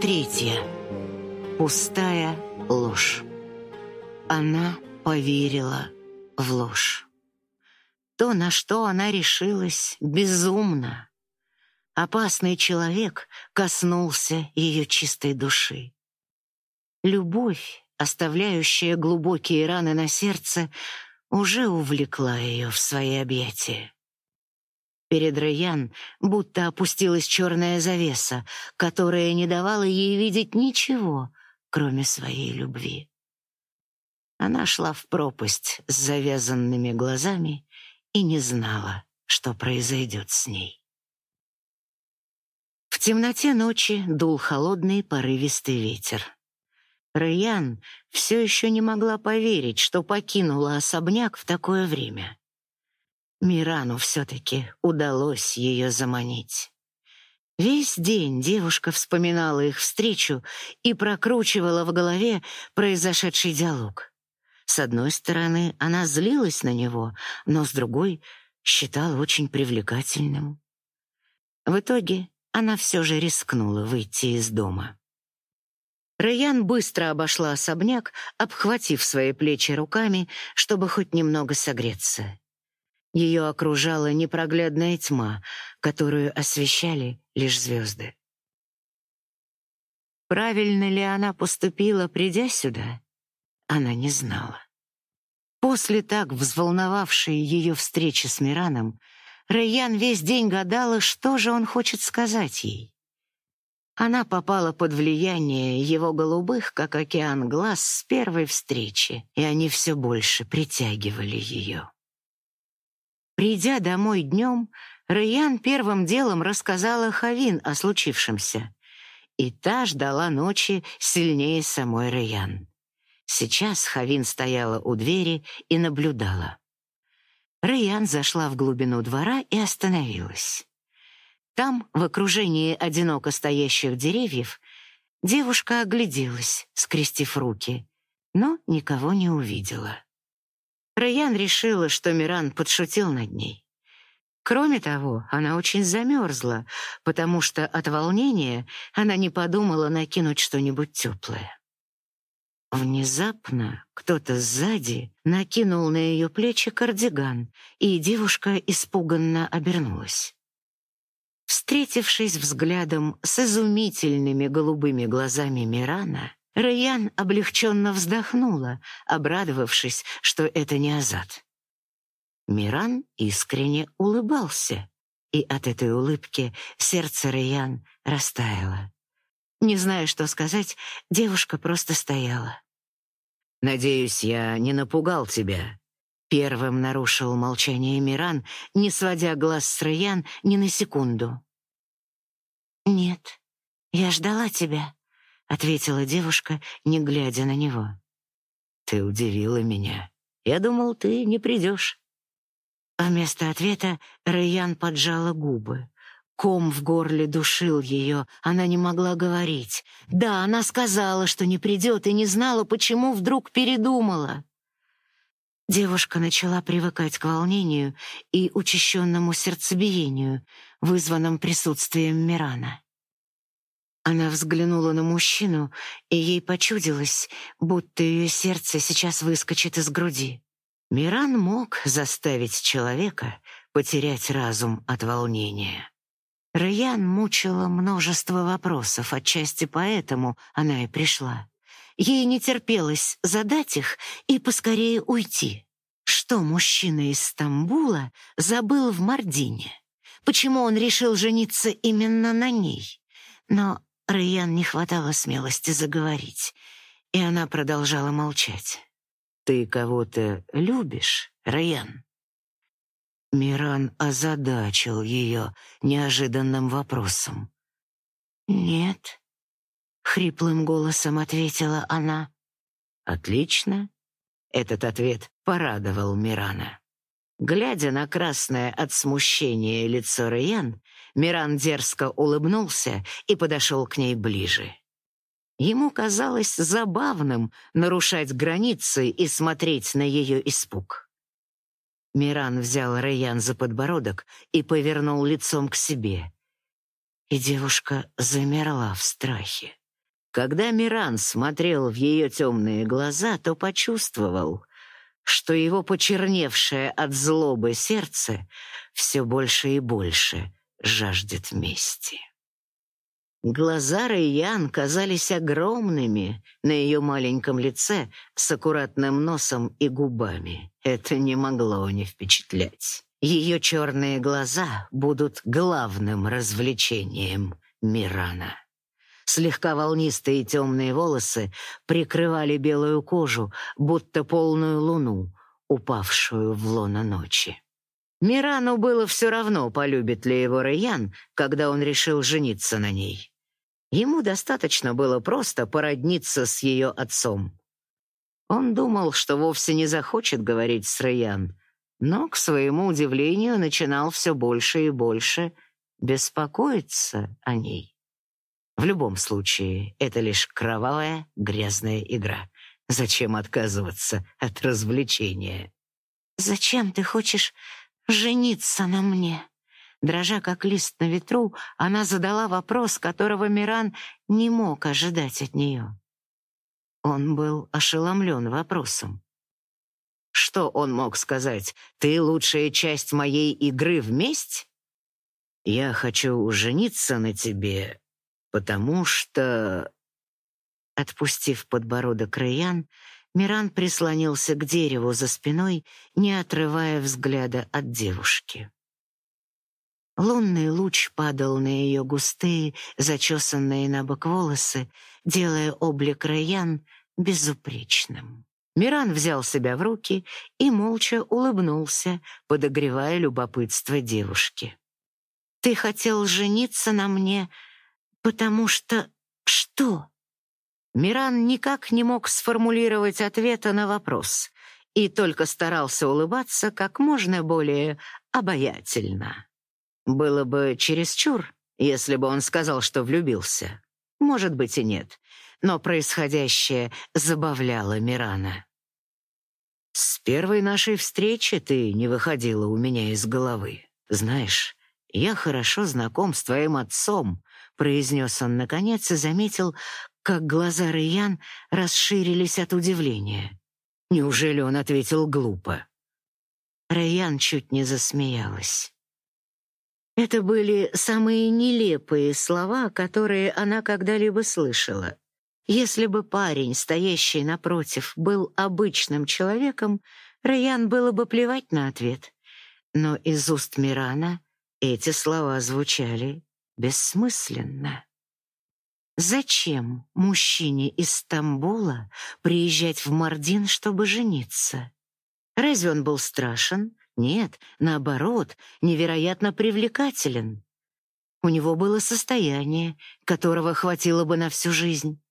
третья. Пустая ложь. Она поверила в ложь. То, на что она решилась, безумно. Опасный человек коснулся ее чистой души. Любовь, оставляющая глубокие раны на сердце, уже увлекла ее в свои объятия. Перед Раян будто опустилась черная завеса, которая не давала ей видеть ничего, кроме своей любви. Она шла в пропасть с завязанными глазами и не знала, что произойдет с ней. В темноте ночи дул холодный порывистый ветер. Раян все еще не могла поверить, что покинула особняк в такое время. Мирану все-таки удалось ее заманить. Весь день девушка вспоминала их встречу и прокручивала в голове произошедший диалог. С одной стороны, она злилась на него, но с другой считала очень привлекательным. В итоге она все же рискнула выйти из дома. Райан быстро обошла особняк, обхватив свои плечи руками, чтобы хоть немного согреться. Ее окружала непроглядная тьма, которую освещали лишь звезды. Правильно ли она поступила, придя сюда? Она не знала. После так взволновавшей ее встречи с Мираном, Райан весь день гадала, что же он хочет сказать ей. Она попала под влияние его голубых, как океан, глаз с первой встречи, и они все больше притягивали ее. Придя домой днем, Райан первым делом рассказала Хавин о случившемся. И та ждала ночи сильнее самой Райан. Сейчас Хавин стояла у двери и наблюдала. Райан зашла в глубину двора и остановилась. Там, в окружении одиноко стоящих деревьев, девушка огляделась, скрестив руки, но никого не увидела. Райан решила, что Миран подшутил над ней. Кроме того, она очень замерзла, потому что от волнения она не подумала накинуть что-нибудь теплое. Внезапно кто-то сзади накинул на ее плечи кардиган, и девушка испуганно обернулась. Встретившись взглядом с изумительными голубыми глазами Мирана, Райан облегченно вздохнула, обрадовавшись, что это не Азат. Миран искренне улыбался, и от этой улыбки сердце Райан растаяло. Не зная, что сказать, девушка просто стояла. «Надеюсь, я не напугал тебя», — первым нарушил молчание Миран, не сводя глаз с Райан ни на секунду. «Нет, я ждала тебя», — ответила девушка, не глядя на него. «Ты удивила меня. Я думал, ты не придешь». Вместо ответа Райан поджала губы. Ком в горле душил ее, она не могла говорить. Да, она сказала, что не придет, и не знала, почему вдруг передумала. Девушка начала привыкать к волнению и учащенному сердцебиению, вызванным присутствием Мирана. Она взглянула на мужчину, и ей почудилось, будто ее сердце сейчас выскочит из груди. Миран мог заставить человека потерять разум от волнения. Раян мучила множество вопросов, отчасти поэтому она и пришла. Ей не терпелось задать их и поскорее уйти. Что мужчина из Стамбула забыл в Мардине? Почему он решил жениться именно на ней? Но Райан не хватало смелости заговорить, и она продолжала молчать. «Ты кого-то любишь, Райан?» Миран озадачил ее неожиданным вопросом. «Нет», — хриплым голосом ответила она. «Отлично». Этот ответ порадовал Мирана. Глядя на красное от смущения лицо Райан, Миран дерзко улыбнулся и подошел к ней ближе. Ему казалось забавным нарушать границы и смотреть на ее испуг. Миран взял Райан за подбородок и повернул лицом к себе. И девушка замерла в страхе. Когда Миран смотрел в ее темные глаза, то почувствовал, что его почерневшее от злобы сердце все больше и больше жаждет мести. Глаза Райян казались огромными на ее маленьком лице с аккуратным носом и губами. Это не могло не впечатлять. Ее черные глаза будут главным развлечением Мирана. Слегка волнистые темные волосы прикрывали белую кожу, будто полную луну, упавшую в лоно ночи. Мирану было все равно, полюбит ли его Райан, когда он решил жениться на ней. Ему достаточно было просто породниться с ее отцом. Он думал, что вовсе не захочет говорить с Райан, но, к своему удивлению, начинал все больше и больше беспокоиться о ней. В любом случае, это лишь кровавая, грязная игра. Зачем отказываться от развлечения? «Зачем ты хочешь жениться на мне?» Дрожа как лист на ветру, она задала вопрос, которого Миран не мог ожидать от нее. Он был ошеломлен вопросом. Что он мог сказать? «Ты лучшая часть моей игры вместе?» «Я хочу жениться на тебе, потому что...» Отпустив подбородок Раян, Миран прислонился к дереву за спиной, не отрывая взгляда от девушки. Лунный луч падал на ее густые, зачесанные на бок волосы, делая облик Раян безупречным. Миран взял себя в руки и молча улыбнулся, подогревая любопытство девушки. «Ты хотел жениться на мне «Потому что что?» Миран никак не мог сформулировать ответа на вопрос и только старался улыбаться как можно более обаятельно. Было бы чересчур, если бы он сказал, что влюбился. Может быть и нет, но происходящее забавляло Мирана. «С первой нашей встречи ты не выходила у меня из головы. Знаешь, я хорошо знаком с твоим отцом, произнес он наконец и заметил, как глаза Райан расширились от удивления. Неужели он ответил глупо? Райан чуть не засмеялась. Это были самые нелепые слова, которые она когда-либо слышала. Если бы парень, стоящий напротив, был обычным человеком, Райан было бы плевать на ответ. Но из уст Мирана эти слова звучали бессмысленно. Зачем мужчине из Стамбула приезжать в Мардин, чтобы жениться? Разве он был страшен? Нет, наоборот, невероятно привлекателен. У него было состояние, которого хватило бы на всю жизнь.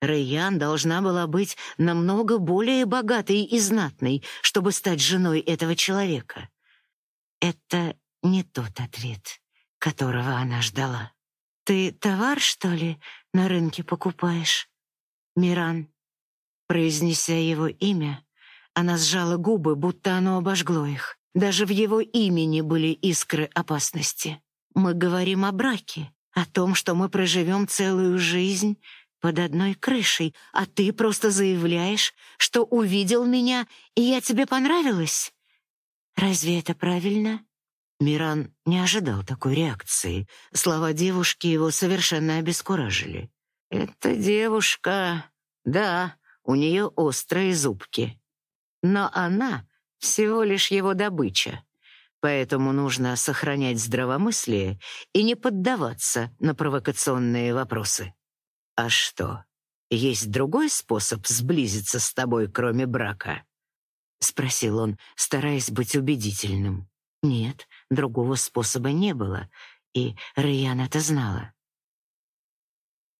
Рэйян должна была быть намного более богатой и знатной, чтобы стать женой этого человека. Это не тот ответ которого она ждала. «Ты товар, что ли, на рынке покупаешь?» «Миран». Произнеся его имя, она сжала губы, будто оно обожгло их. Даже в его имени были искры опасности. «Мы говорим о браке, о том, что мы проживем целую жизнь под одной крышей, а ты просто заявляешь, что увидел меня, и я тебе понравилась. Разве это правильно?» Миран не ожидал такой реакции. Слова девушки его совершенно обескуражили. «Эта девушка... Да, у нее острые зубки. Но она всего лишь его добыча. Поэтому нужно сохранять здравомыслие и не поддаваться на провокационные вопросы. А что, есть другой способ сблизиться с тобой, кроме брака?» — спросил он, стараясь быть убедительным. «Нет, Другого способа не было, и Райан это знала.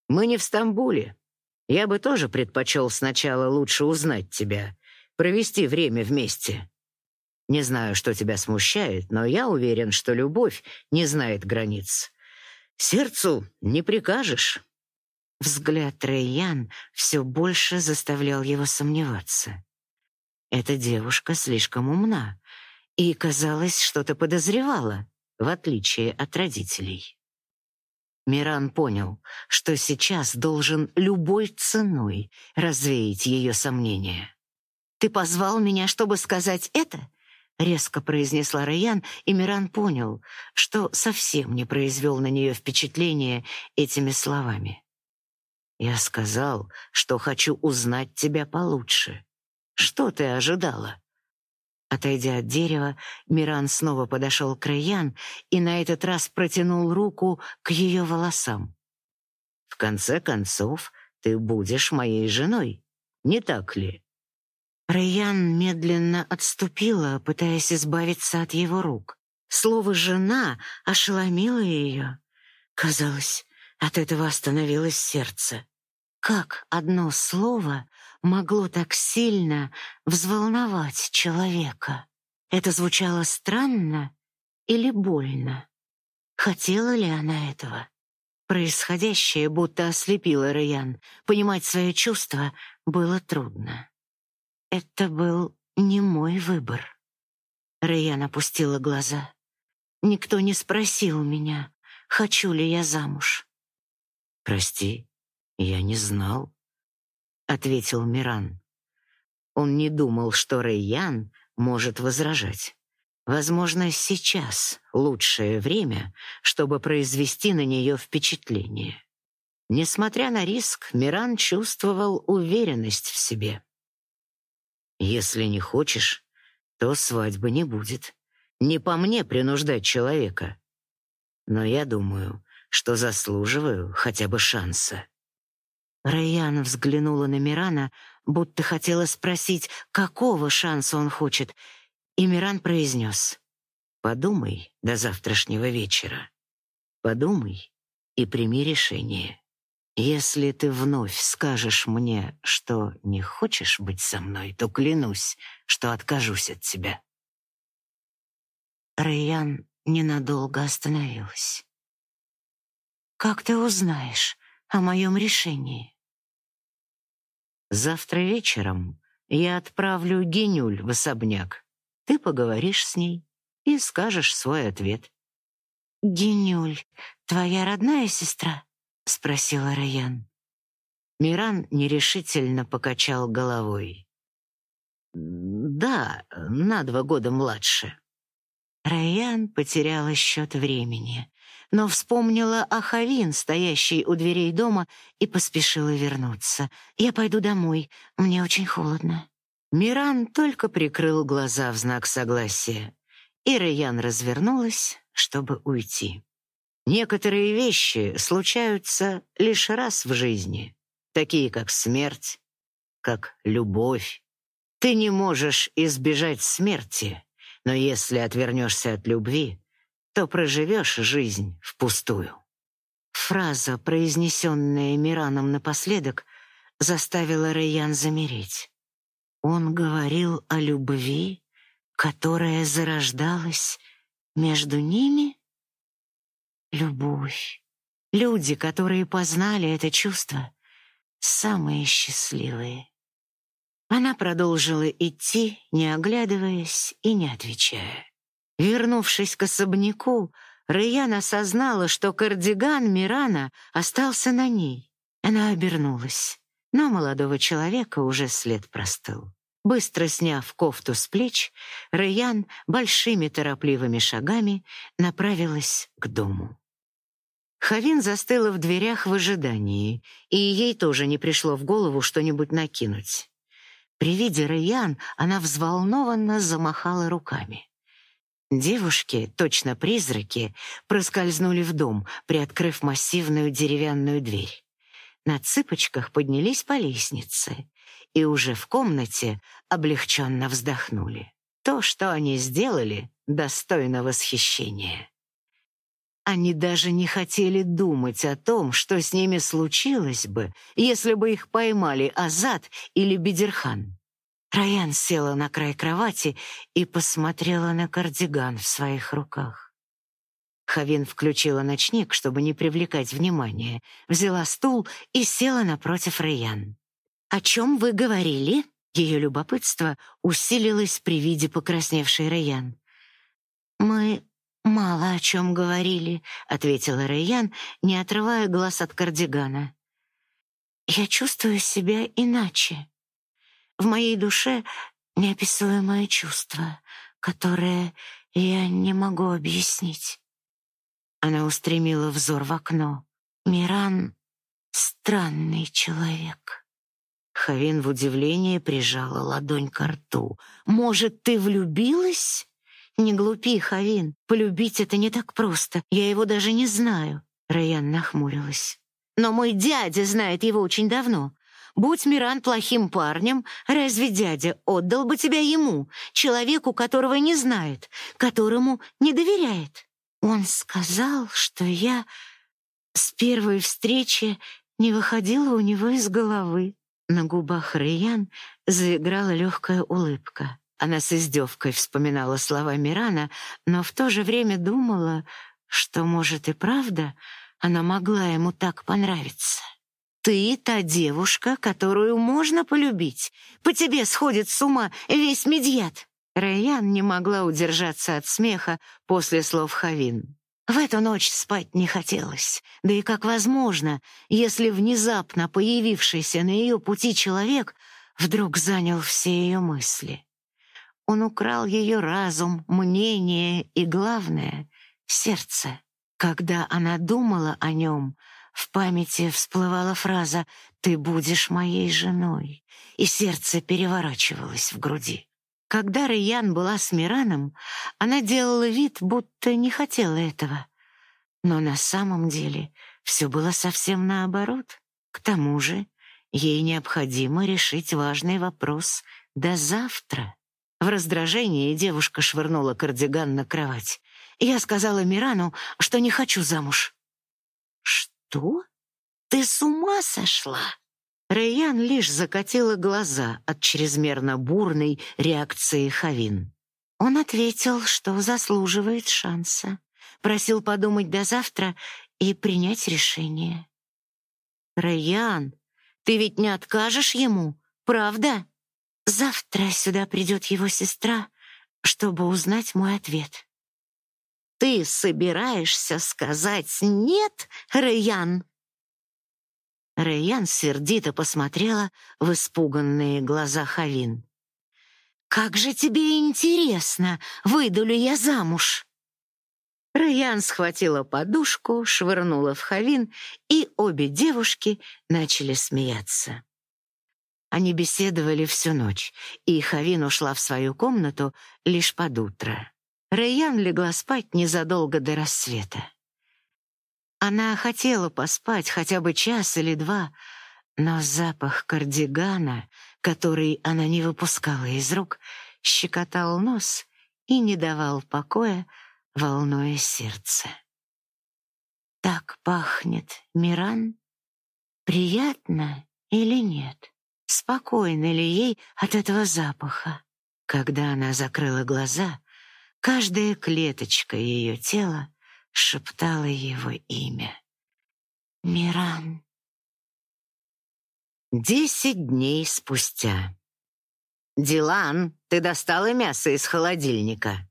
«Мы не в Стамбуле. Я бы тоже предпочел сначала лучше узнать тебя, провести время вместе. Не знаю, что тебя смущает, но я уверен, что любовь не знает границ. Сердцу не прикажешь». Взгляд Рэйян все больше заставлял его сомневаться. Эта девушка слишком умна, и, казалось, что-то подозревала, в отличие от родителей. Миран понял, что сейчас должен любой ценой развеять ее сомнения. «Ты позвал меня, чтобы сказать это?» — резко произнесла Райан, и Миран понял, что совсем не произвел на нее впечатления этими словами. «Я сказал, что хочу узнать тебя получше. Что ты ожидала?» Отойдя от дерева, Миран снова подошел к Райан и на этот раз протянул руку к ее волосам. «В конце концов, ты будешь моей женой, не так ли?» Райан медленно отступила, пытаясь избавиться от его рук. Слово «жена» ошеломило ее. Казалось, от этого остановилось сердце. Как одно слово могло так сильно взволновать человека? Это звучало странно или больно? Хотела ли она этого? Происходящее будто ослепило Райан. Понимать свои чувства было трудно. Это был не мой выбор. Рэйян опустила глаза. Никто не спросил меня, хочу ли я замуж. «Прости, я не знал», — ответил Миран. Он не думал, что Рэйян может возражать. Возможно, сейчас лучшее время, чтобы произвести на нее впечатление. Несмотря на риск, Миран чувствовал уверенность в себе. Если не хочешь, то свадьбы не будет. Не по мне принуждать человека. Но я думаю, что заслуживаю хотя бы шанса. Райан взглянула на Мирана, будто хотела спросить, какого шанса он хочет, и Миран произнес. «Подумай до завтрашнего вечера. Подумай и прими решение». Если ты вновь скажешь мне, что не хочешь быть со мной, то клянусь, что откажусь от тебя. Рэйян ненадолго остановилась. Как ты узнаешь о моем решении? Завтра вечером я отправлю Генюль в особняк. Ты поговоришь с ней и скажешь свой ответ. Генюль, твоя родная сестра? — спросила Раян. Миран нерешительно покачал головой. «Да, на два года младше». Раян потеряла счет времени, но вспомнила о Хавин, стоящей у дверей дома, и поспешила вернуться. «Я пойду домой, мне очень холодно». Миран только прикрыл глаза в знак согласия, и Раян развернулась, чтобы уйти. Некоторые вещи случаются лишь раз в жизни, такие как смерть, как любовь. Ты не можешь избежать смерти, но если отвернешься от любви, то проживешь жизнь впустую. Фраза, произнесенная Мираном напоследок, заставила Рэйян замереть. Он говорил о любви, которая зарождалась между ними? Любовь. Люди, которые познали это чувство, самые счастливые. Она продолжила идти, не оглядываясь и не отвечая. Вернувшись к особняку, Раян осознала, что кардиган Мирана остался на ней. Она обернулась, но молодого человека уже след простыл. Быстро сняв кофту с плеч, Раян большими торопливыми шагами направилась к дому. Хавин застыла в дверях в ожидании, и ей тоже не пришло в голову что-нибудь накинуть. При виде Раян она взволнованно замахала руками. Девушки, точно призраки, проскользнули в дом, приоткрыв массивную деревянную дверь. На цыпочках поднялись по лестнице и уже в комнате облегченно вздохнули. То, что они сделали, достойно восхищения. Они даже не хотели думать о том, что с ними случилось бы, если бы их поймали Азат или Бедерхан. Раян села на край кровати и посмотрела на кардиган в своих руках. Хавин включила ночник, чтобы не привлекать внимания, взяла стул и села напротив Раян. «О чем вы говорили?» Ее любопытство усилилось при виде покрасневшей Раян. «Мы «Мало о чем говорили», — ответила Рэйян, не отрывая глаз от кардигана. «Я чувствую себя иначе. В моей душе неописуемое чувство, которое я не могу объяснить». Она устремила взор в окно. «Миран — странный человек». Хавин в удивлении прижала ладонь к рту. «Может, ты влюбилась?» «Не глупи, Хавин. Полюбить это не так просто. Я его даже не знаю». Раян нахмурилась. «Но мой дядя знает его очень давно. Будь Миран плохим парнем, разве дядя отдал бы тебя ему, человеку, которого не знает, которому не доверяет?» Он сказал, что я с первой встречи не выходила у него из головы. На губах Раян заиграла легкая улыбка. Она с издевкой вспоминала слова Мирана, но в то же время думала, что, может, и правда она могла ему так понравиться. «Ты та девушка, которую можно полюбить. По тебе сходит с ума весь медьят». Райан не могла удержаться от смеха после слов Хавин. В эту ночь спать не хотелось. Да и как возможно, если внезапно появившийся на ее пути человек вдруг занял все ее мысли? Он украл ее разум, мнение и, главное, сердце. Когда она думала о нем, в памяти всплывала фраза «Ты будешь моей женой», и сердце переворачивалось в груди. Когда Райан была с Мираном, она делала вид, будто не хотела этого. Но на самом деле все было совсем наоборот. К тому же ей необходимо решить важный вопрос до завтра. В раздражении девушка швырнула кардиган на кровать. Я сказала Мирану, что не хочу замуж. Что? Ты с ума сошла? Рэйян лишь закатила глаза от чрезмерно бурной реакции Хавин. Он ответил, что заслуживает шанса, просил подумать до завтра и принять решение. Рэйян, ты ведь не откажешь ему, правда? Завтра сюда придет его сестра, чтобы узнать мой ответ. Ты собираешься сказать «нет», Рэйян? Рэйян сердито посмотрела в испуганные глаза Хавин. «Как же тебе интересно, выйду ли я замуж?» Рэйян схватила подушку, швырнула в Хавин, и обе девушки начали смеяться. Они беседовали всю ночь, и Хавин ушла в свою комнату лишь под утро. Рэйян легла спать незадолго до рассвета. Она хотела поспать хотя бы час или два, но запах кардигана, который она не выпускала из рук, щекотал нос и не давал покоя, волнуя сердце. Так пахнет Миран? Приятно или нет? спокойно ли ей от этого запаха. Когда она закрыла глаза, каждая клеточка ее тела шептала его имя. Миран. Десять дней спустя. «Дилан, ты достала мясо из холодильника?»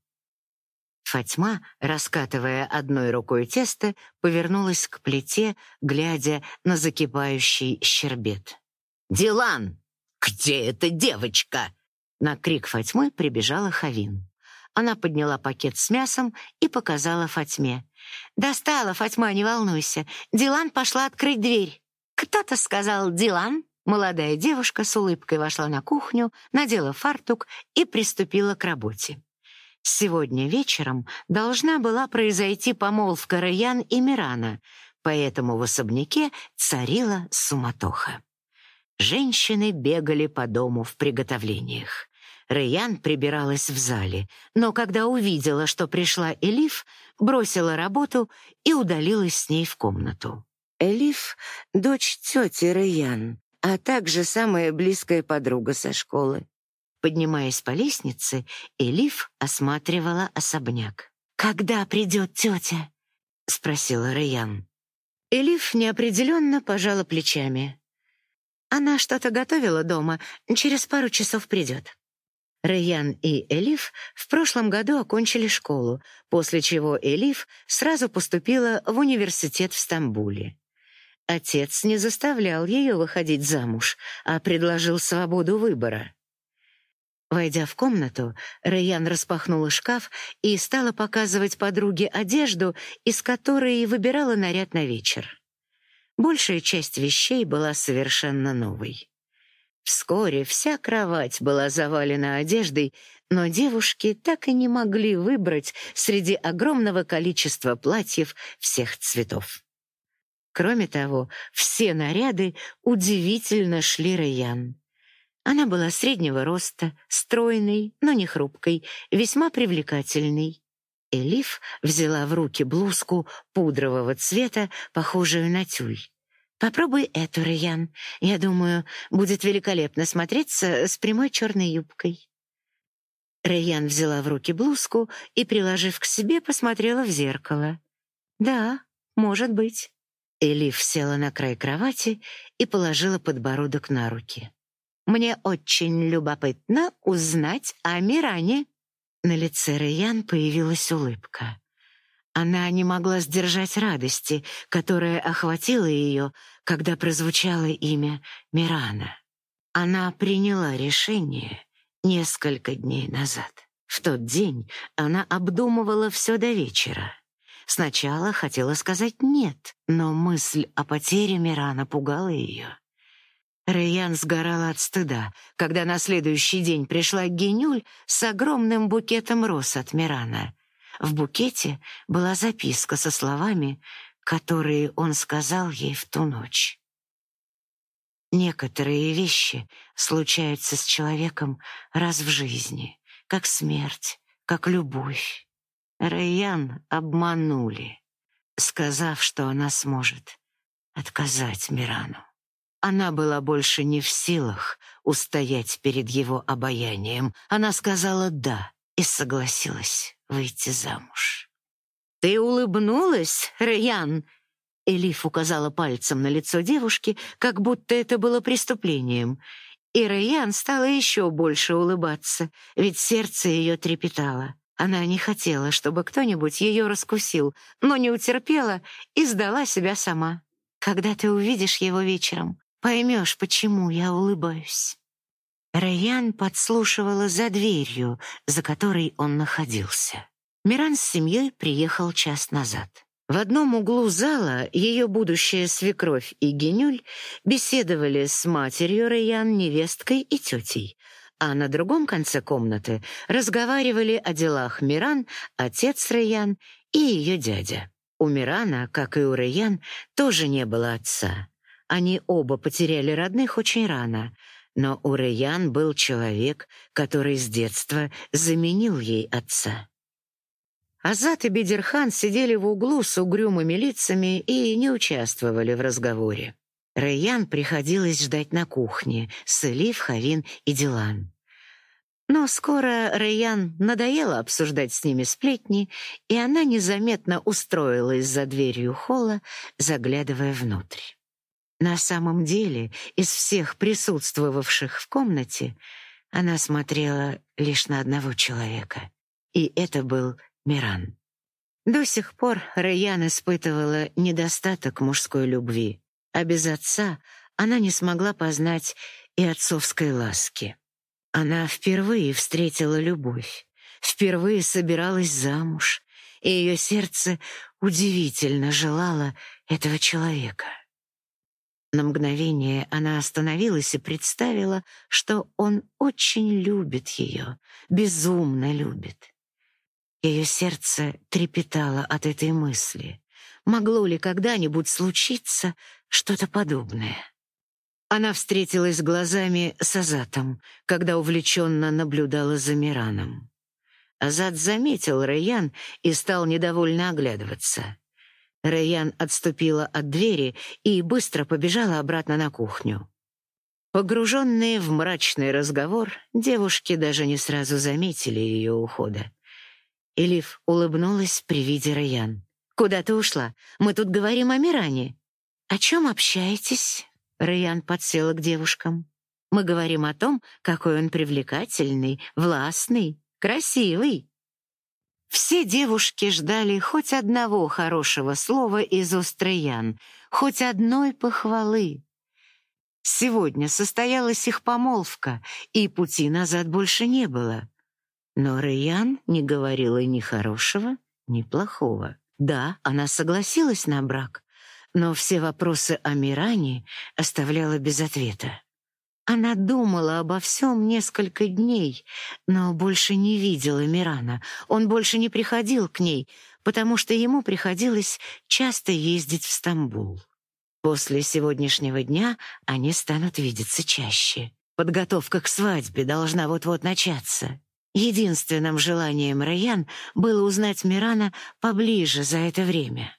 Фатьма, раскатывая одной рукой тесто, повернулась к плите, глядя на закипающий щербет. «Дилан, где эта девочка?» На крик Фатьмы прибежала Хавин. Она подняла пакет с мясом и показала Фатьме. «Достала, Фатьма, не волнуйся. Дилан пошла открыть дверь». «Кто-то сказал Дилан?» Молодая девушка с улыбкой вошла на кухню, надела фартук и приступила к работе. Сегодня вечером должна была произойти помолвка Раян и Мирана, поэтому в особняке царила суматоха. Женщины бегали по дому в приготовлениях. Рэйян прибиралась в зале, но когда увидела, что пришла Элиф, бросила работу и удалилась с ней в комнату. Элиф — дочь тети Рэйян, а также самая близкая подруга со школы. Поднимаясь по лестнице, Элиф осматривала особняк. «Когда придет тетя?» — спросила Рэйян. Элиф неопределенно пожала плечами. Она что-то готовила дома, через пару часов придет. Райан и Элиф в прошлом году окончили школу, после чего Элиф сразу поступила в университет в Стамбуле. Отец не заставлял ее выходить замуж, а предложил свободу выбора. Войдя в комнату, Райан распахнула шкаф и стала показывать подруге одежду, из которой выбирала наряд на вечер. Большая часть вещей была совершенно новой. Вскоре вся кровать была завалена одеждой, но девушки так и не могли выбрать среди огромного количества платьев всех цветов. Кроме того, все наряды удивительно шли Райан. Она была среднего роста, стройной, но не хрупкой, весьма привлекательной. Элиф взяла в руки блузку пудрового цвета, похожую на тюль. Попробуй эту, Райан. Я думаю, будет великолепно смотреться с прямой черной юбкой. Райан взяла в руки блузку и, приложив к себе, посмотрела в зеркало. Да, может быть. Элиф села на край кровати и положила подбородок на руки. Мне очень любопытно узнать о Миране. На лице Райан появилась улыбка. Она не могла сдержать радости, которая охватила ее, когда прозвучало имя Мирана. Она приняла решение несколько дней назад. В тот день она обдумывала все до вечера. Сначала хотела сказать «нет», но мысль о потере Мирана пугала ее. Рэйян сгорала от стыда, когда на следующий день пришла Генюль с огромным букетом роз от Мирана — в букете была записка со словами, которые он сказал ей в ту ночь. Некоторые вещи случаются с человеком раз в жизни, как смерть, как любовь. Райан обманули, сказав, что она сможет отказать Мирану. Она была больше не в силах устоять перед его обаянием. Она сказала «да» и согласилась выйти замуж. «Ты улыбнулась, Райан?» Элиф указала пальцем на лицо девушки, как будто это было преступлением. И Райан стала еще больше улыбаться, ведь сердце ее трепетало. Она не хотела, чтобы кто-нибудь ее раскусил, но не утерпела и сдала себя сама. «Когда ты увидишь его вечером, поймешь, почему я улыбаюсь». Райан подслушивала за дверью, за которой он находился. Миран с семьей приехал час назад. В одном углу зала ее будущая свекровь и Генюль беседовали с матерью Райан, невесткой и тетей, а на другом конце комнаты разговаривали о делах Миран, отец Райан и ее дядя. У Мирана, как и у Райан, тоже не было отца. Они оба потеряли родных очень рано — но у Рэян был человек, который с детства заменил ей отца. Азат и Бедерхан сидели в углу с угрюмыми лицами и не участвовали в разговоре. Рэян приходилось ждать на кухне с Элиф, Хавин и Дилан. Но скоро Рэян надоело обсуждать с ними сплетни, и она незаметно устроилась за дверью холла, заглядывая внутрь. На самом деле, из всех присутствовавших в комнате, она смотрела лишь на одного человека, и это был Миран. До сих пор Райан испытывала недостаток мужской любви, а без отца она не смогла познать и отцовской ласки. Она впервые встретила любовь, впервые собиралась замуж, и ее сердце удивительно желало этого человека. На мгновение она остановилась и представила, что он очень любит ее, безумно любит. Ее сердце трепетало от этой мысли. Могло ли когда-нибудь случиться что-то подобное? Она встретилась глазами с Азатом, когда увлеченно наблюдала за Мираном. Азат заметил Райан и стал недовольно оглядываться. Рэян отступила от двери и быстро побежала обратно на кухню. Погруженные в мрачный разговор, девушки даже не сразу заметили ее ухода. Элиф улыбнулась при виде Рэян. «Куда ты ушла? Мы тут говорим о Миране». «О чем общаетесь?» Рэян подсела к девушкам. Мы говорим о том, какой он привлекательный, властный, красивый. Все девушки ждали хоть одного хорошего слова из уст Раян, хоть одной похвалы. Сегодня состоялась их помолвка, и пути назад больше не было. Но Раян не говорила ни хорошего, ни плохого. Да, она согласилась на брак, но все вопросы о Миране оставляла без ответа. Она думала обо всем несколько дней, но больше не видела Мирана. Он больше не приходил к ней, потому что ему приходилось часто ездить в Стамбул. После сегодняшнего дня они станут видеться чаще. Подготовка к свадьбе должна вот-вот начаться. Единственным желанием Раян было узнать Мирана поближе за это время.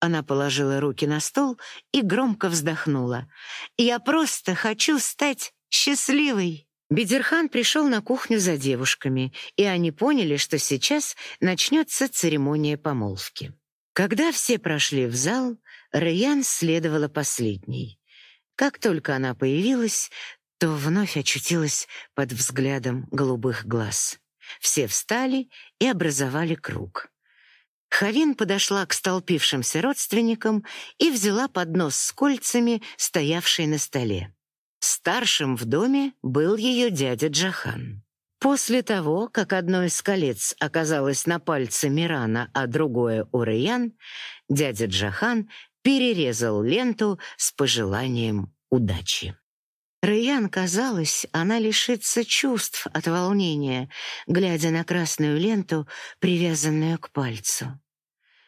Она положила руки на стол и громко вздохнула. «Я просто хочу стать счастливой!» Бедерхан пришел на кухню за девушками, и они поняли, что сейчас начнется церемония помолвки. Когда все прошли в зал, Раян следовала последней. Как только она появилась, то вновь очутилась под взглядом голубых глаз. Все встали и образовали круг. Хавин подошла к столпившимся родственникам и взяла поднос с кольцами, стоявший на столе. Старшим в доме был ее дядя Джахан. После того, как одно из колец оказалось на пальце Мирана, а другое у Раян, дядя Джахан перерезал ленту с пожеланием удачи. Раян казалось, она лишится чувств от волнения, глядя на красную ленту, привязанную к пальцу.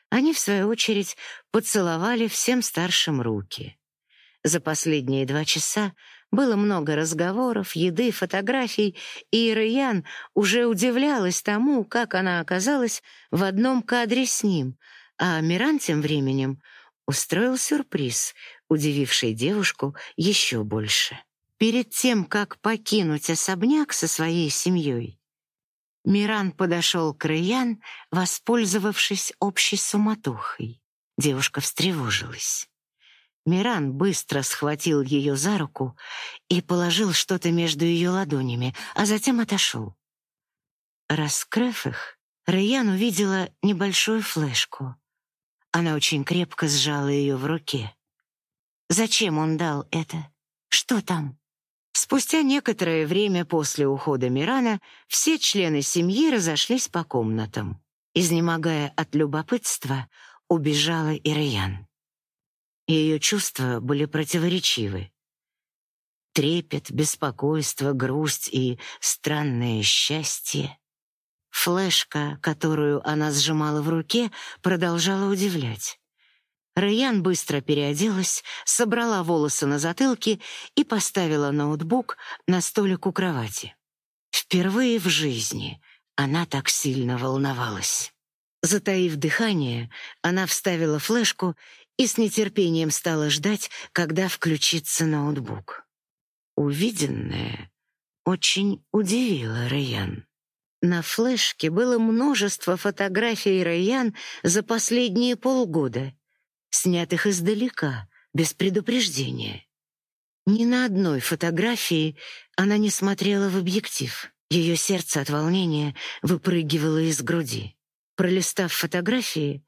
Они, в свою очередь, поцеловали всем старшим руки. За последние два часа было много разговоров, еды, фотографий, и Раян уже удивлялась тому, как она оказалась в одном кадре с ним, а Миран тем временем устроил сюрприз, удививший девушку еще больше. Перед тем, как покинуть особняк со своей семьей, Миран подошел к Раян, воспользовавшись общей суматохой. Девушка встревожилась. Миран быстро схватил ее за руку и положил что-то между ее ладонями, а затем отошел. Раскрыв их, Раян увидела небольшую флешку. Она очень крепко сжала ее в руке. Зачем он дал это? Что там? Спустя некоторое время после ухода Мирана все члены семьи разошлись по комнатам. Изнемогая от любопытства, убежала Ираян. Ее чувства были противоречивы. Трепет, беспокойство, грусть и странное счастье. Флешка, которую она сжимала в руке, продолжала удивлять. Райан быстро переоделась, собрала волосы на затылке и поставила ноутбук на столик у кровати. Впервые в жизни она так сильно волновалась. Затаив дыхание, она вставила флешку и с нетерпением стала ждать, когда включится ноутбук. Увиденное очень удивило Райан. На флешке было множество фотографий Райан за последние полгода — снятых издалека, без предупреждения. Ни на одной фотографии она не смотрела в объектив. Ее сердце от волнения выпрыгивало из груди. Пролистав фотографии,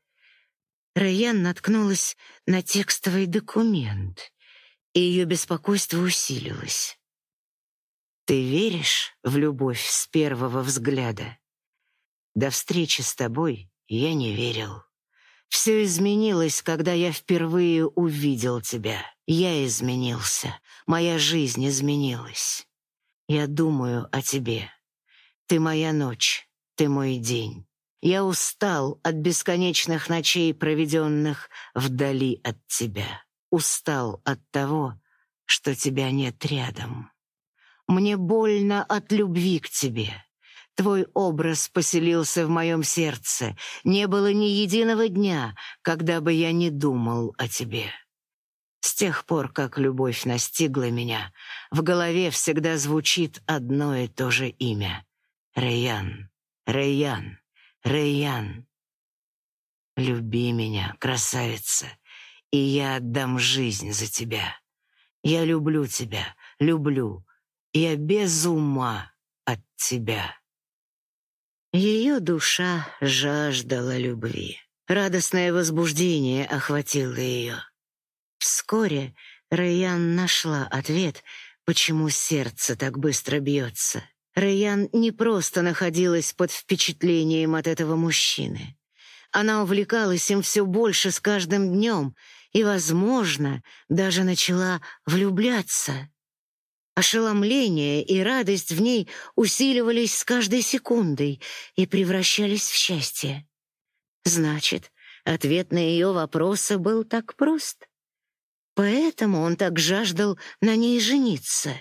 Райан наткнулась на текстовый документ, и ее беспокойство усилилось. «Ты веришь в любовь с первого взгляда? До встречи с тобой я не верил». Все изменилось, когда я впервые увидел тебя. Я изменился. Моя жизнь изменилась. Я думаю о тебе. Ты моя ночь, ты мой день. Я устал от бесконечных ночей, проведенных вдали от тебя. Устал от того, что тебя нет рядом. Мне больно от любви к тебе. Твой образ поселился в моем сердце. Не было ни единого дня, когда бы я не думал о тебе. С тех пор, как любовь настигла меня, в голове всегда звучит одно и то же имя — Рэйян, Рэйян, Рэйян. Люби меня, красавица, и я отдам жизнь за тебя. Я люблю тебя, люблю, Я без ума от тебя». Ее душа жаждала любви. Радостное возбуждение охватило ее. Вскоре Райан нашла ответ, почему сердце так быстро бьется. Райан не просто находилась под впечатлением от этого мужчины. Она увлекалась им все больше с каждым днем и, возможно, даже начала влюбляться. Ошеломление и радость в ней усиливались с каждой секундой и превращались в счастье. Значит, ответ на ее вопросы был так прост. Поэтому он так жаждал на ней жениться.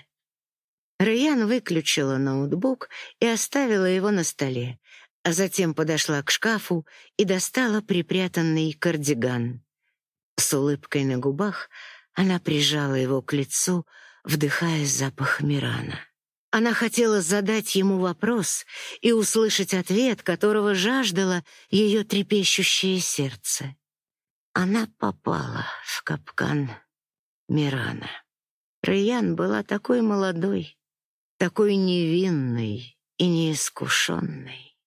Райан выключила ноутбук и оставила его на столе, а затем подошла к шкафу и достала припрятанный кардиган. С улыбкой на губах она прижала его к лицу, вдыхая запах Мирана. Она хотела задать ему вопрос и услышать ответ, которого жаждало ее трепещущее сердце. Она попала в капкан Мирана. Райан была такой молодой, такой невинной и неискушенной.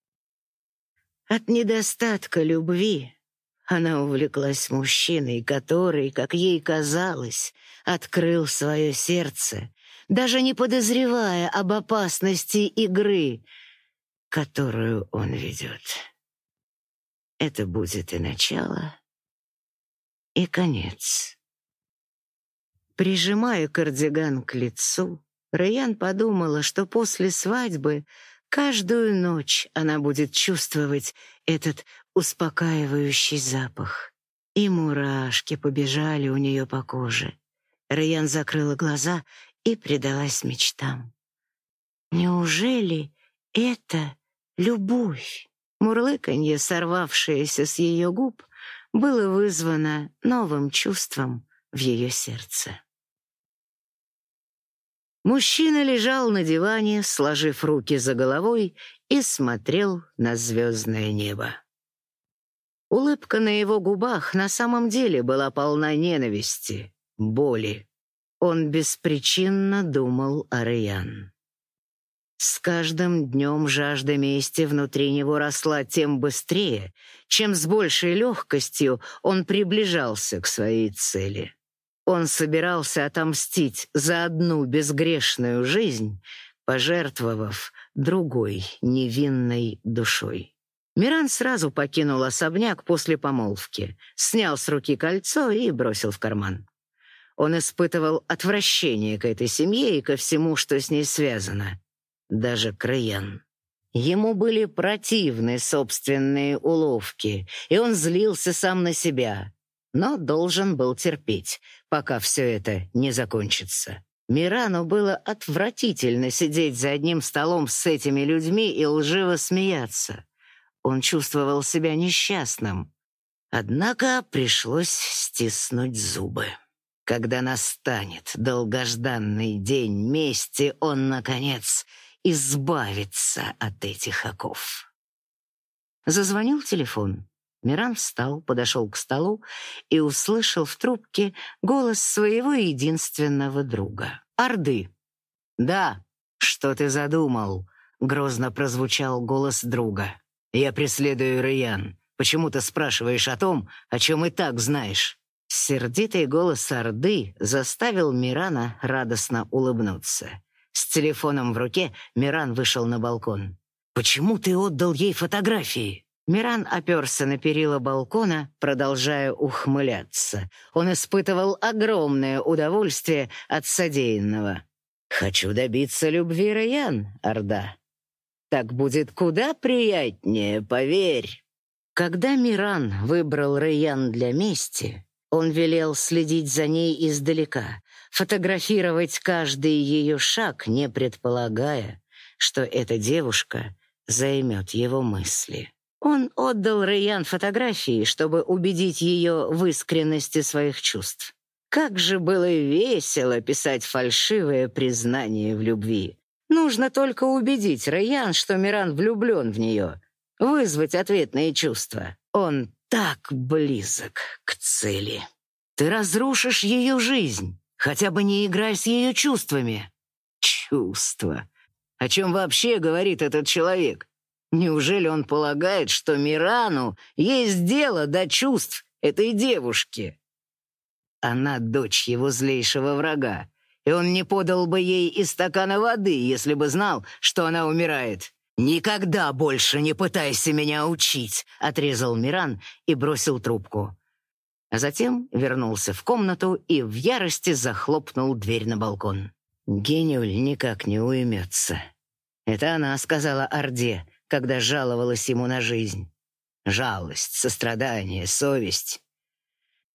От недостатка любви она увлеклась мужчиной, который, как ей казалось, открыл свое сердце, даже не подозревая об опасности игры, которую он ведет. Это будет и начало, и конец. Прижимая кардиган к лицу, Райан подумала, что после свадьбы каждую ночь она будет чувствовать этот успокаивающий запах. И мурашки побежали у нее по коже. Райан закрыла глаза и предалась мечтам. Неужели это любовь? Мурлыканье, сорвавшееся с ее губ, было вызвано новым чувством в ее сердце. Мужчина лежал на диване, сложив руки за головой, и смотрел на звездное небо. Улыбка на его губах на самом деле была полна ненависти, боли. Он беспричинно думал о Раян. С каждым днем жажда мести внутри него росла тем быстрее, чем с большей легкостью он приближался к своей цели. Он собирался отомстить за одну безгрешную жизнь, пожертвовав другой невинной душой. Миран сразу покинул особняк после помолвки, снял с руки кольцо и бросил в карман. Он испытывал отвращение к этой семье и ко всему, что с ней связано, даже к Райан. Ему были противны собственные уловки, и он злился сам на себя, но должен был терпеть, пока все это не закончится. Мирану было отвратительно сидеть за одним столом с этими людьми и лживо смеяться. Он чувствовал себя несчастным. Однако пришлось стиснуть зубы. Когда настанет долгожданный день мести, он, наконец, избавится от этих оков. Зазвонил телефон. Миран встал, подошел к столу и услышал в трубке голос своего единственного друга. «Орды!» «Да, что ты задумал?» — грозно прозвучал голос друга. Я преследую Раян. Почему ты спрашиваешь о том, о чем и так знаешь?» Сердитый голос Орды заставил Мирана радостно улыбнуться. С телефоном в руке Миран вышел на балкон. «Почему ты отдал ей фотографии?» Миран оперся на перила балкона, продолжая ухмыляться. Он испытывал огромное удовольствие от содеянного. «Хочу добиться любви Раян, Орда. Так будет куда приятнее, поверь. Когда Миран выбрал Райан для мести, он велел следить за ней издалека, фотографировать каждый ее шаг, не предполагая, что эта девушка займет его мысли. Он отдал Райан фотографии, чтобы убедить ее в искренности своих чувств. Как же было весело писать фальшивое признание в любви. Нужно только убедить Райан, что Миран влюблен в нее, вызвать ответные чувства. Он так близок к цели. Ты разрушишь ее жизнь, хотя бы не играй с ее чувствами. Чувства. О чем вообще говорит этот человек? Неужели он полагает, что Мирану есть дело до чувств этой девушки? Она дочь его злейшего врага, и он не подал бы ей и стакана воды, если бы знал, что она умирает. «Никогда больше не пытайся меня учить!» — отрезал Миран и бросил трубку. А затем вернулся в комнату и в ярости захлопнул дверь на балкон. Гениуль никак не уймется. Это она сказала Орде, когда жаловалась ему на жизнь. Жалость, сострадание, совесть.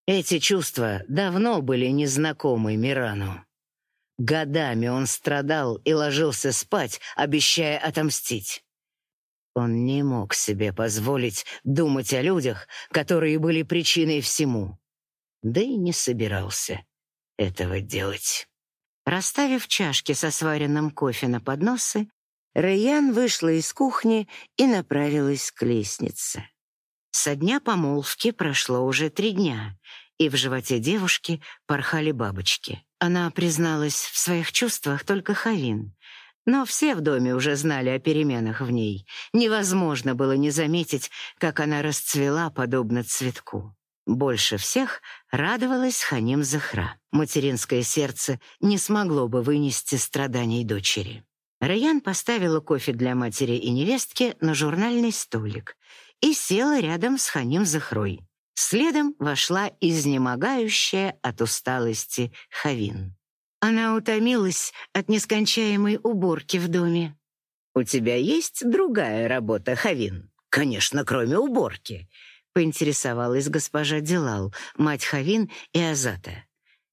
Эти чувства давно были незнакомы Мирану. Годами он страдал и ложился спать, обещая отомстить. Он не мог себе позволить думать о людях, которые были причиной всему. Да и не собирался этого делать. Расставив чашки со сваренным кофе на подносы, Рэйян вышла из кухни и направилась к лестнице. Со дня помолвки прошло уже три дня, и в животе девушки порхали бабочки. Она призналась в своих чувствах только Хавин, но все в доме уже знали о переменах в ней. Невозможно было не заметить, как она расцвела подобно цветку. Больше всех радовалась Ханим Захра. Материнское сердце не смогло бы вынести страданий дочери. Раян поставила кофе для матери и невестки на журнальный столик и села рядом с Ханим Захрой. Следом вошла изнемогающая от усталости Хавин. Она утомилась от нескончаемой уборки в доме. «У тебя есть другая работа, Хавин?» «Конечно, кроме уборки», — поинтересовалась госпожа Дилал, мать Хавин и Азата.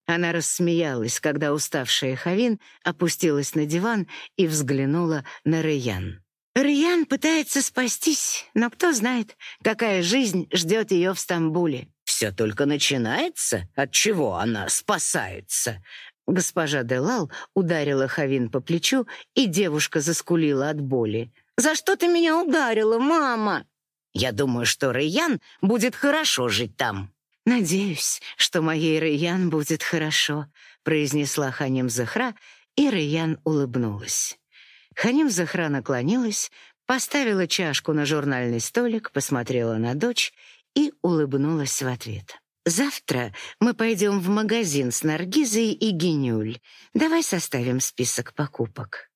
Она рассмеялась, когда уставшая Хавин опустилась на диван и взглянула на Раян. Раян пытается спастись, но кто знает, какая жизнь ждет ее в Стамбуле. Все только начинается, от чего она спасается. Госпожа Делал ударила Хавин по плечу, и девушка заскулила от боли. «За что ты меня ударила, мама?» «Я думаю, что Раян будет хорошо жить там». «Надеюсь, что моей Раян будет хорошо», — произнесла Ханим Захра, и Раян улыбнулась. Ханим Захра наклонилась, поставила чашку на журнальный столик, посмотрела на дочь и улыбнулась в ответ. «Завтра мы пойдем в магазин с Наргизой и Генюль. Давай составим список покупок».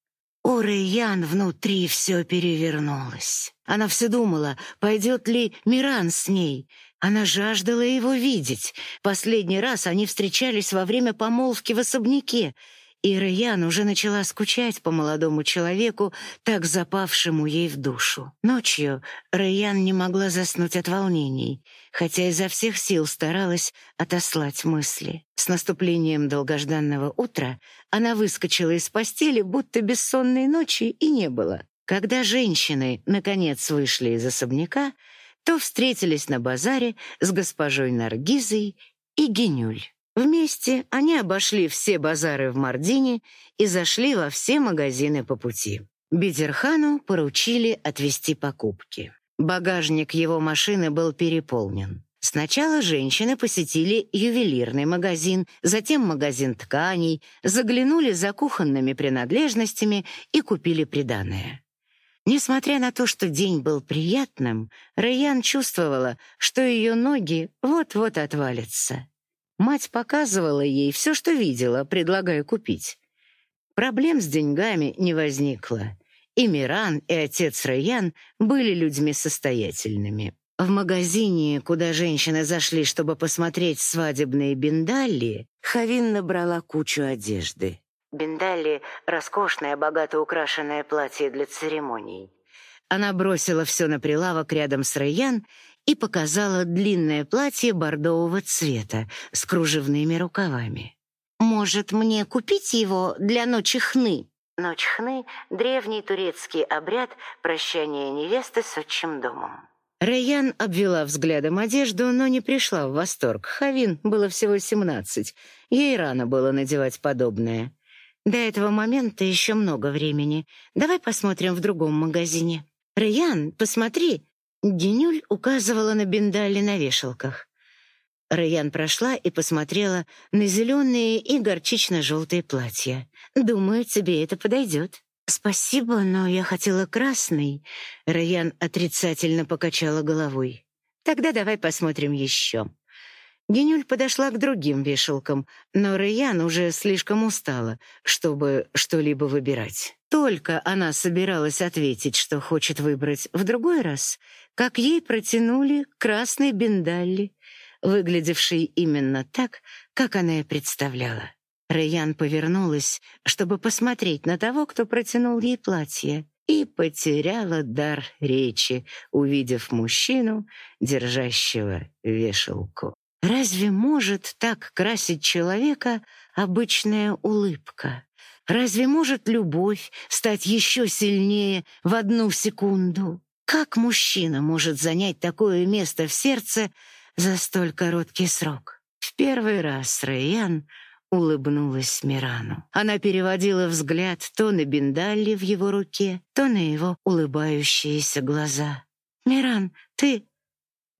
У Рэйян внутри все перевернулось. Она все думала, пойдет ли Миран с ней. Она жаждала его видеть. Последний раз они встречались во время помолвки в особняке — и Раян уже начала скучать по молодому человеку, так запавшему ей в душу. Ночью Раян не могла заснуть от волнений, хотя изо всех сил старалась отослать мысли. С наступлением долгожданного утра она выскочила из постели, будто бессонной ночи и не было. Когда женщины, наконец, вышли из особняка, то встретились на базаре с госпожой Наргизой и Генюль. Вместе они обошли все базары в Мардине и зашли во все магазины по пути. Бидерхану поручили отвезти покупки. Багажник его машины был переполнен. Сначала женщины посетили ювелирный магазин, затем магазин тканей, заглянули за кухонными принадлежностями и купили приданое. Несмотря на то, что день был приятным, Райан чувствовала, что ее ноги вот-вот отвалятся. Мать показывала ей все, что видела, предлагая купить. Проблем с деньгами не возникло. И Миран, и отец Раян были людьми состоятельными. В магазине, куда женщины зашли, чтобы посмотреть свадебные бендалли, Хавин набрала кучу одежды. Бендалли — роскошное, богато украшенное платье для церемоний. Она бросила все на прилавок рядом с Раян и показала длинное платье бордового цвета с кружевными рукавами. «Может, мне купить его для ночи хны?» Ночь хны — древний турецкий обряд прощания невесты с отчим домом. Райан обвела взглядом одежду, но не пришла в восторг. Хавин было всего семнадцать. Ей рано было надевать подобное. До этого момента еще много времени. Давай посмотрим в другом магазине. Райан, посмотри, Генюль указывала на бендали на вешалках. Райан прошла и посмотрела на зеленые и горчично-желтые платья. «Думаю, тебе это подойдет». «Спасибо, но я хотела красный». Райан отрицательно покачала головой. «Тогда давай посмотрим еще». Генюль подошла к другим вешалкам, но Райан уже слишком устала, чтобы что-либо выбирать. Только она собиралась ответить, что хочет выбрать в другой раз, как ей протянули красный бендалли, выглядевший именно так, как она и представляла. Рэйян повернулась, чтобы посмотреть на того, кто протянул ей платье, и потеряла дар речи, увидев мужчину, держащего вешалку. Разве может так красить человека обычная улыбка? Разве может любовь стать еще сильнее в одну секунду? Как мужчина может занять такое место в сердце за столь короткий срок? В первый раз Рэйян улыбнулась Мирану. Она переводила взгляд то на Биндалли в его руке, то на его улыбающиеся глаза. «Миран, ты...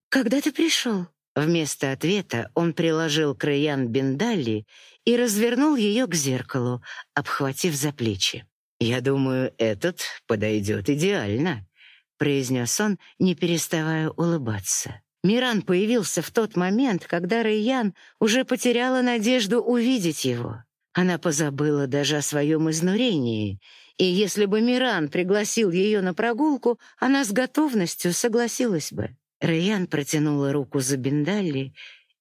Когда ты пришел?» Вместо ответа он приложил к Рэйян Биндалли и развернул ее к зеркалу, обхватив за плечи. «Я думаю, этот подойдет идеально», — произнес он, не переставая улыбаться. Миран появился в тот момент, когда Райян уже потеряла надежду увидеть его. Она позабыла даже о своем изнурении, и если бы Миран пригласил ее на прогулку, она с готовностью согласилась бы. Райян протянула руку за Бендалли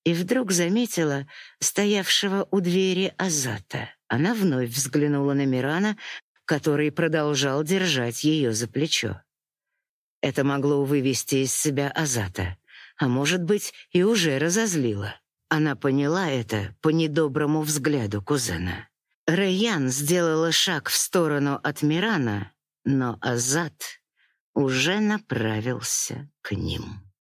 и вдруг заметила стоявшего у двери Азата. Она вновь взглянула на Мирана, который продолжал держать ее за плечо. Это могло вывести из себя Азата а может быть, и уже разозлила. Она поняла это по недоброму взгляду кузена. Рэйян сделала шаг в сторону от Мирана, но Азат уже направился к ним.